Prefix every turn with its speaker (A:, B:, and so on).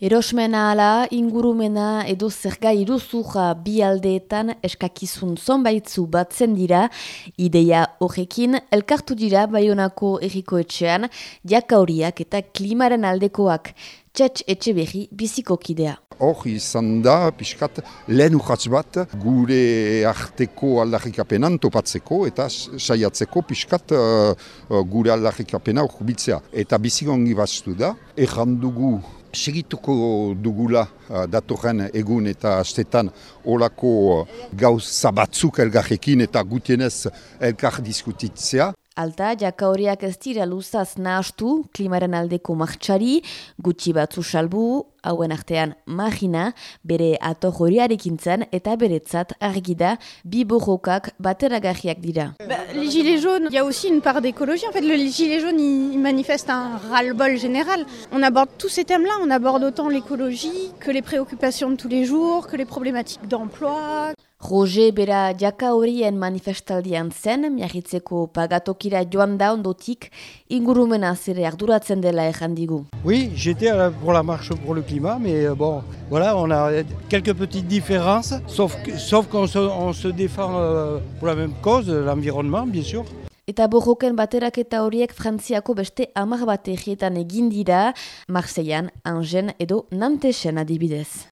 A: Erosmena ala, ingurumena edo zerga iruzuja bi aldeetan eskakizun zonbaitzu batzen dira, ideia horrekin elkartu dira Baionako erriko etxean, jaka horiak eta klimaren aldekoak, txetx etxe berri biziko kidea.
B: Hor izan da, pixkat, lehen urratz bat gure arteko aldarrikapenan topatzeko eta saiatzeko pixkat uh, gure aldarrikapena hor Eta bizikongi batzu da, errandugu segituko dugula uh, datorren egun eta astetan olako uh, gauza batzuk elgarrekin eta gutienez elkar diskutitzea.
A: Alta, jaka horiak ez dira luzaz nahastu, klimaren aldeko martxari, gutxi batzu salbu, hauen artean magina, bere ato horiarekin zen eta beretzat argida bi borrokak bateragarriak dira.
C: Bah, les gilets jaunes, il y a aussi une part d'écologie. En fait, le gilet jaune, il manifeste un ras-le-bol général. On aborde tous ces thèmes-là, on aborde autant l'écologie que les préoccupations de tous les jours, que les problématiques d'emploi.
A: Roger bera jaka horien manifestaldian zen, miagitzeko pagatokira joan da ondotik, ingurumena zere arduratzen dela errandigu.
D: Oui, j'étais pour la marche pour le climat, mais euh, bon, voilà, on a quelques petites différences, sauf, sauf qu'on se, on se défend euh, pour la même cause, l'environnement, bien sûr.
A: Eta borroken bateraketa horiek Frantziako beste amar bat egin dira, Marseillan, Angen edo Nantesen adibidez.